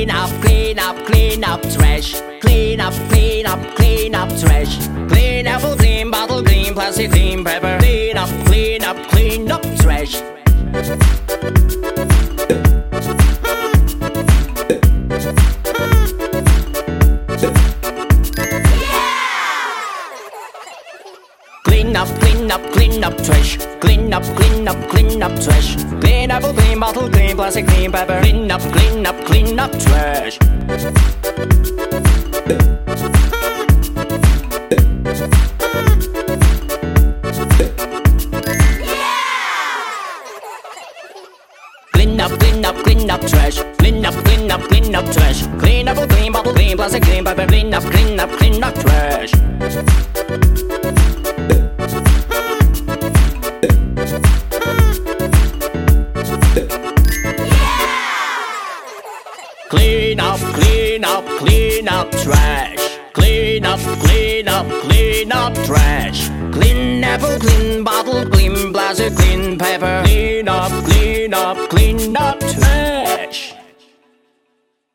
Clean up, clean up clean up trash. Clean up, clean up, clean up trash. Clean apple, clean bottle, clean plastic, clean paper. Clean up, clean up, clean up trash. Clean up, clean up, clean up trash. Clean up, clean up, clean up trash. Clean apple, clean bottle, clean plastic, clean paper. Clean up, clean up, clean up trash. Clean up, clean up, clean up trash. Clean up, clean up, clean up trash. Clean apple, clean bottle, clean plastic, clean paper. Clean up, clean up, clean up trash. Clean up, clean up, clean up trash. Clean up, clean up, clean up trash. Clean apple, clean bottle, clean plastic, clean paper. Clean up, clean up, clean up